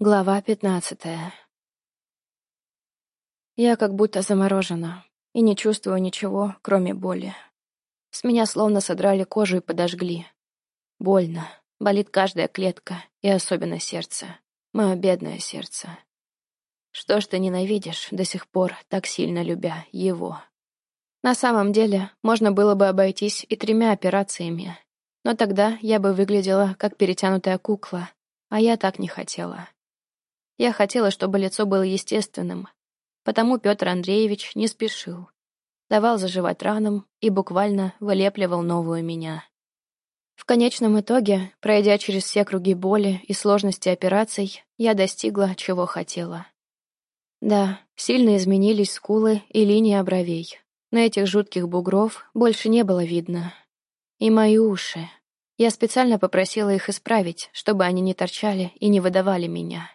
Глава пятнадцатая. Я как будто заморожена и не чувствую ничего, кроме боли. С меня словно содрали кожу и подожгли. Больно, болит каждая клетка, и особенно сердце. Мое бедное сердце. Что ж ты ненавидишь, до сих пор так сильно любя его? На самом деле, можно было бы обойтись и тремя операциями, но тогда я бы выглядела как перетянутая кукла, а я так не хотела. Я хотела, чтобы лицо было естественным, потому Петр Андреевич не спешил. Давал заживать ранам и буквально вылепливал новую меня. В конечном итоге, пройдя через все круги боли и сложности операций, я достигла, чего хотела. Да, сильно изменились скулы и линия бровей. На этих жутких бугров больше не было видно. И мои уши. Я специально попросила их исправить, чтобы они не торчали и не выдавали меня.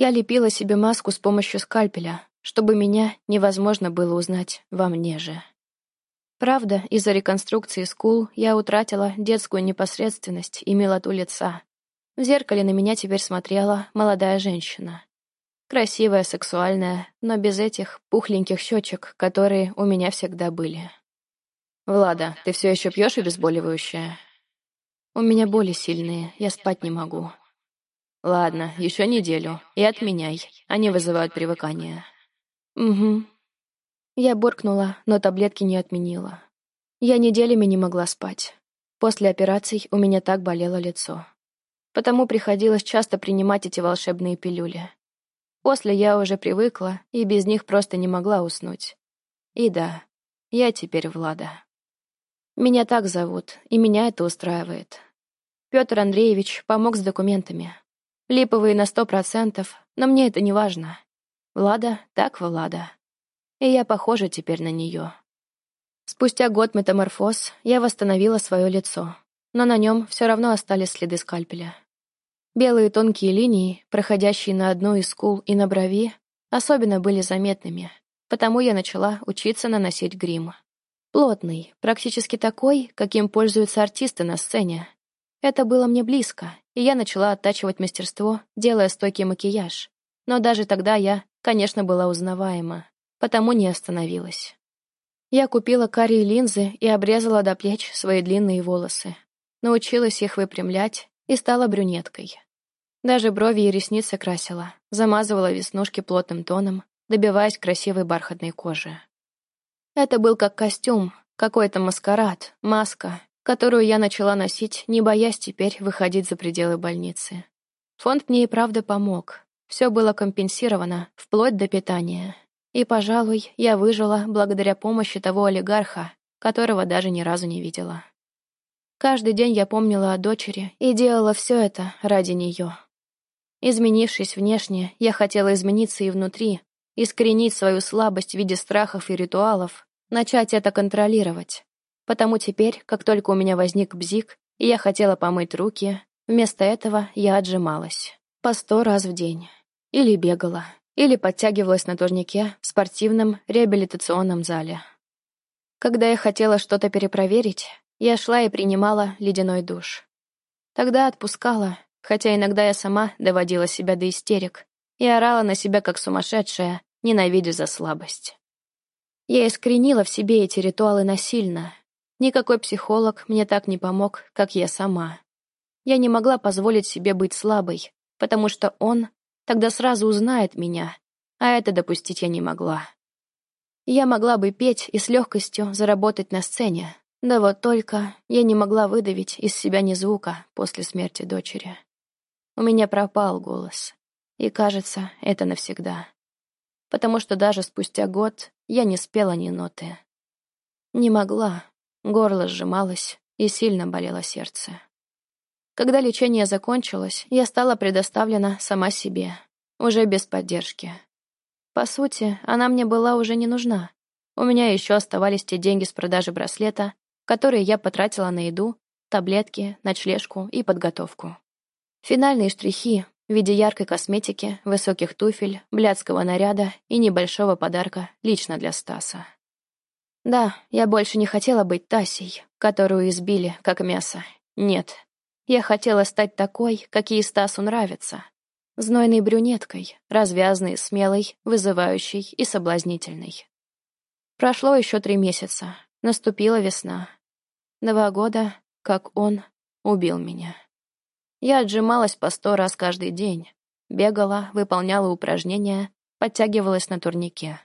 Я лепила себе маску с помощью скальпеля, чтобы меня невозможно было узнать во мне же. Правда, из-за реконструкции скул я утратила детскую непосредственность и милоту лица. В зеркале на меня теперь смотрела молодая женщина. Красивая, сексуальная, но без этих пухленьких щечек, которые у меня всегда были. «Влада, ты все еще пьешь обезболивающее?» «У меня боли сильные, я спать не могу», Ладно, еще неделю. И отменяй. Они вызывают привыкание. Угу. Я буркнула, но таблетки не отменила. Я неделями не могла спать. После операций у меня так болело лицо. Потому приходилось часто принимать эти волшебные пилюли. После я уже привыкла и без них просто не могла уснуть. И да, я теперь Влада. Меня так зовут, и меня это устраивает. Петр Андреевич помог с документами. Липовые на сто процентов, но мне это не важно. Влада так Влада. И я похожа теперь на нее. Спустя год метаморфоз я восстановила свое лицо, но на нем все равно остались следы скальпеля. Белые тонкие линии, проходящие на одну из скул и на брови, особенно были заметными, потому я начала учиться наносить грим. Плотный, практически такой, каким пользуются артисты на сцене. Это было мне близко, и я начала оттачивать мастерство, делая стойкий макияж. Но даже тогда я, конечно, была узнаваема, потому не остановилась. Я купила карие линзы и обрезала до плеч свои длинные волосы. Научилась их выпрямлять и стала брюнеткой. Даже брови и ресницы красила, замазывала веснушки плотным тоном, добиваясь красивой бархатной кожи. Это был как костюм, какой-то маскарад, маска, которую я начала носить, не боясь теперь выходить за пределы больницы. Фонд мне и правда помог. Все было компенсировано, вплоть до питания. И, пожалуй, я выжила благодаря помощи того олигарха, которого даже ни разу не видела. Каждый день я помнила о дочери и делала все это ради нее. Изменившись внешне, я хотела измениться и внутри, искоренить свою слабость в виде страхов и ритуалов, начать это контролировать. Потому теперь, как только у меня возник бзик, и я хотела помыть руки, вместо этого я отжималась. По сто раз в день. Или бегала. Или подтягивалась на турнике в спортивном реабилитационном зале. Когда я хотела что-то перепроверить, я шла и принимала ледяной душ. Тогда отпускала, хотя иногда я сама доводила себя до истерик и орала на себя как сумасшедшая, ненавидя за слабость. Я искоренила в себе эти ритуалы насильно, Никакой психолог мне так не помог, как я сама. Я не могла позволить себе быть слабой, потому что он тогда сразу узнает меня, а это допустить я не могла. Я могла бы петь и с легкостью заработать на сцене, да вот только я не могла выдавить из себя ни звука после смерти дочери. У меня пропал голос, и, кажется, это навсегда. Потому что даже спустя год я не спела ни ноты. Не могла, Горло сжималось, и сильно болело сердце. Когда лечение закончилось, я стала предоставлена сама себе, уже без поддержки. По сути, она мне была уже не нужна. У меня еще оставались те деньги с продажи браслета, которые я потратила на еду, таблетки, ночлежку и подготовку. Финальные штрихи в виде яркой косметики, высоких туфель, блядского наряда и небольшого подарка лично для Стаса. Да, я больше не хотела быть Тасей, которую избили, как мясо. Нет. Я хотела стать такой, какие Стасу нравятся. Знойной брюнеткой, развязной, смелой, вызывающей и соблазнительной. Прошло еще три месяца. Наступила весна. Два года, как он убил меня. Я отжималась по сто раз каждый день. Бегала, выполняла упражнения, подтягивалась на турнике.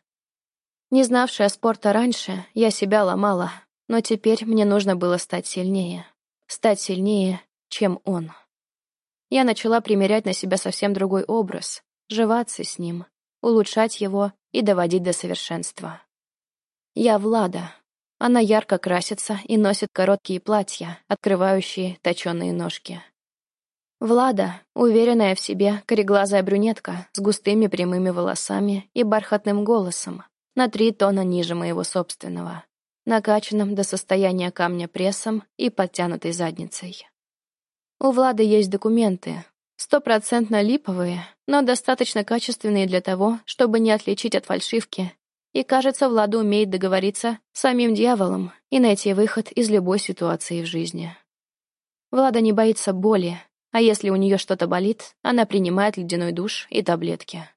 Не знавшая спорта раньше, я себя ломала, но теперь мне нужно было стать сильнее. Стать сильнее, чем он. Я начала примерять на себя совсем другой образ, жеваться с ним, улучшать его и доводить до совершенства. Я Влада. Она ярко красится и носит короткие платья, открывающие точеные ножки. Влада, уверенная в себе, кореглазая брюнетка с густыми прямыми волосами и бархатным голосом, на три тона ниже моего собственного накачанным до состояния камня прессом и подтянутой задницей. У Влады есть документы, стопроцентно липовые, но достаточно качественные для того, чтобы не отличить от фальшивки. И, кажется, Влада умеет договориться с самим дьяволом и найти выход из любой ситуации в жизни. Влада не боится боли, а если у нее что-то болит, она принимает ледяной душ и таблетки.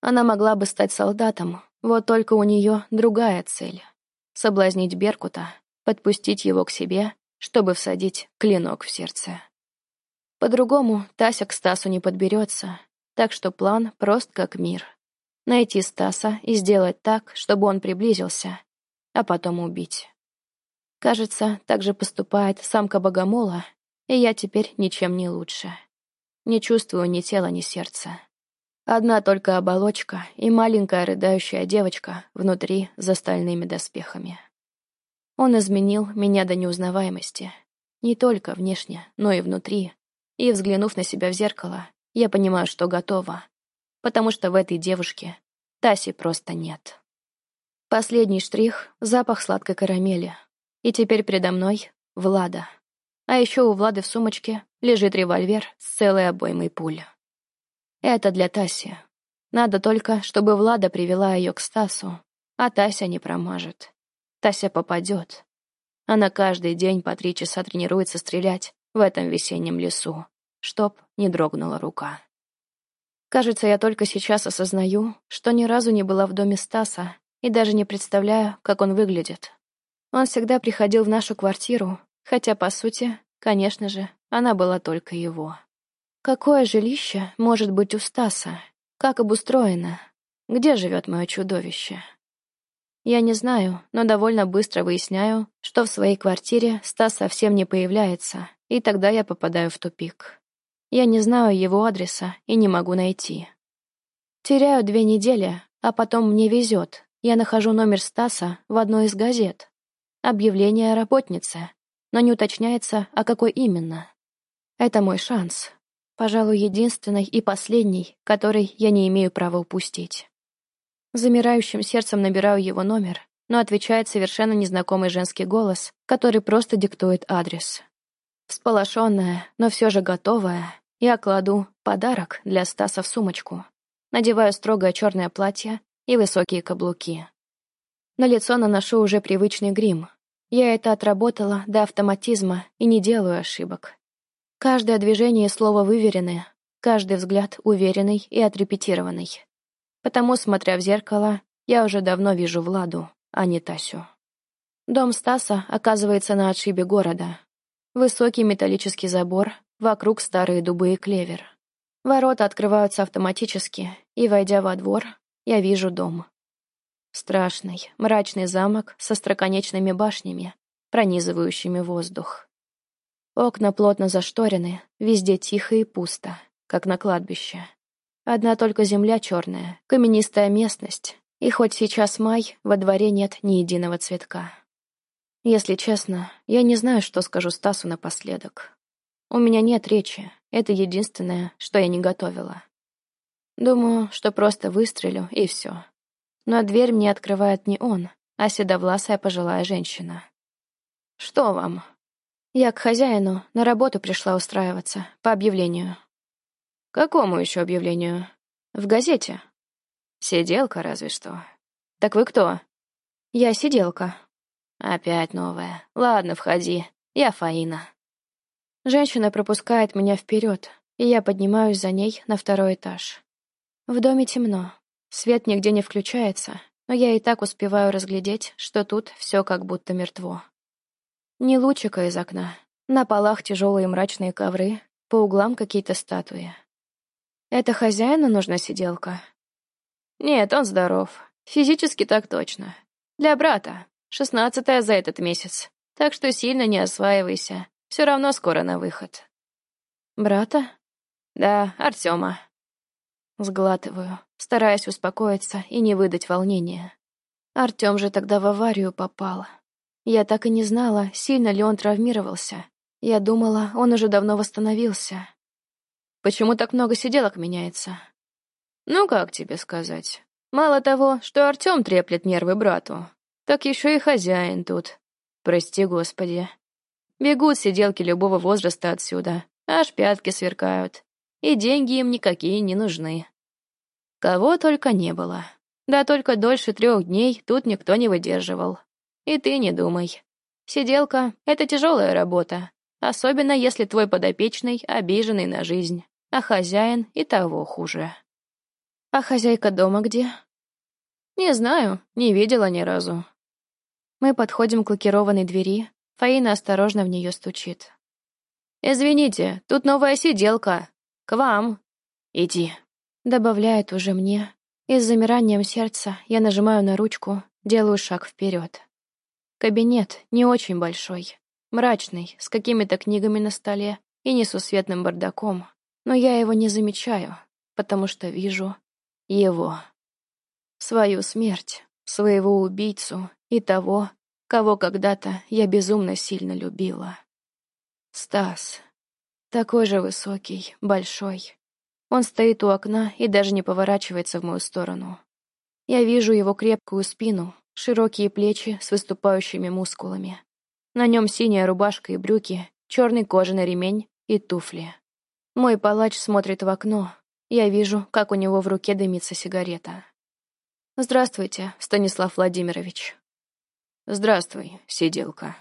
Она могла бы стать солдатом, вот только у нее другая цель соблазнить Беркута, подпустить его к себе, чтобы всадить клинок в сердце. По-другому Тася к Стасу не подберется, так что план прост как мир. Найти Стаса и сделать так, чтобы он приблизился, а потом убить. Кажется, так же поступает самка богомола, и я теперь ничем не лучше. Не чувствую ни тела, ни сердца. Одна только оболочка и маленькая рыдающая девочка внутри за стальными доспехами. Он изменил меня до неузнаваемости. Не только внешне, но и внутри. И, взглянув на себя в зеркало, я понимаю, что готова. Потому что в этой девушке Таси просто нет. Последний штрих — запах сладкой карамели. И теперь передо мной — Влада. А еще у Влады в сумочке лежит револьвер с целой обоймой пуль. Это для Таси. Надо только, чтобы Влада привела ее к Стасу, а Тася не промажет. Тася попадет. Она каждый день по три часа тренируется стрелять в этом весеннем лесу, чтоб не дрогнула рука. Кажется, я только сейчас осознаю, что ни разу не была в доме Стаса и даже не представляю, как он выглядит. Он всегда приходил в нашу квартиру, хотя, по сути, конечно же, она была только его. Какое жилище может быть у Стаса? Как обустроено? Где живет мое чудовище? Я не знаю, но довольно быстро выясняю, что в своей квартире Стас совсем не появляется, и тогда я попадаю в тупик. Я не знаю его адреса и не могу найти. Теряю две недели, а потом мне везет. Я нахожу номер Стаса в одной из газет. Объявление о работнице, но не уточняется, о какой именно. Это мой шанс, Пожалуй, единственной и последней, которой я не имею права упустить. Замирающим сердцем набираю его номер, но отвечает совершенно незнакомый женский голос, который просто диктует адрес. Всполошенная, но все же готовая, я кладу подарок для Стаса в сумочку. Надеваю строгое черное платье и высокие каблуки. На лицо наношу уже привычный грим. Я это отработала до автоматизма и не делаю ошибок. Каждое движение и слово выверены, каждый взгляд уверенный и отрепетированный. Потому, смотря в зеркало, я уже давно вижу Владу, а не Тасю. Дом Стаса оказывается на отшибе города. Высокий металлический забор, вокруг старые дубы и клевер. Ворота открываются автоматически, и, войдя во двор, я вижу дом. Страшный, мрачный замок со строконечными башнями, пронизывающими воздух. Окна плотно зашторены, везде тихо и пусто, как на кладбище. Одна только земля черная, каменистая местность, и хоть сейчас май, во дворе нет ни единого цветка. Если честно, я не знаю, что скажу Стасу напоследок. У меня нет речи, это единственное, что я не готовила. Думаю, что просто выстрелю, и все. Но дверь мне открывает не он, а седовласая пожилая женщина. «Что вам?» Я к хозяину на работу пришла устраиваться, по объявлению. Какому еще объявлению? В газете. Сиделка разве что. Так вы кто? Я сиделка. Опять новая. Ладно, входи. Я Фаина. Женщина пропускает меня вперед, и я поднимаюсь за ней на второй этаж. В доме темно, свет нигде не включается, но я и так успеваю разглядеть, что тут все как будто мертво. Ни лучика из окна. На полах тяжелые мрачные ковры, по углам какие-то статуи. Это хозяину нужна сиделка? Нет, он здоров. Физически так точно. Для брата. Шестнадцатая за этот месяц. Так что сильно не осваивайся. Все равно скоро на выход. Брата? Да, Артема. Сглатываю, стараясь успокоиться и не выдать волнения. Артем же тогда в аварию попал. Я так и не знала, сильно ли он травмировался. Я думала, он уже давно восстановился. Почему так много сиделок меняется? Ну, как тебе сказать? Мало того, что Артем треплет нервы брату, так еще и хозяин тут. Прости, Господи. Бегут сиделки любого возраста отсюда, аж пятки сверкают. И деньги им никакие не нужны. Кого только не было. Да только дольше трех дней тут никто не выдерживал. И ты не думай. Сиделка — это тяжелая работа, особенно если твой подопечный обиженный на жизнь а хозяин и того хуже. А хозяйка дома где? Не знаю, не видела ни разу. Мы подходим к лакированной двери, Фаина осторожно в нее стучит. «Извините, тут новая сиделка. К вам. Иди», — добавляет уже мне. И с замиранием сердца я нажимаю на ручку, делаю шаг вперед. Кабинет не очень большой, мрачный, с какими-то книгами на столе и несусветным бардаком но я его не замечаю, потому что вижу его. Свою смерть, своего убийцу и того, кого когда-то я безумно сильно любила. Стас. Такой же высокий, большой. Он стоит у окна и даже не поворачивается в мою сторону. Я вижу его крепкую спину, широкие плечи с выступающими мускулами. На нем синяя рубашка и брюки, черный кожаный ремень и туфли. Мой палач смотрит в окно. Я вижу, как у него в руке дымится сигарета. «Здравствуйте, Станислав Владимирович». «Здравствуй, сиделка».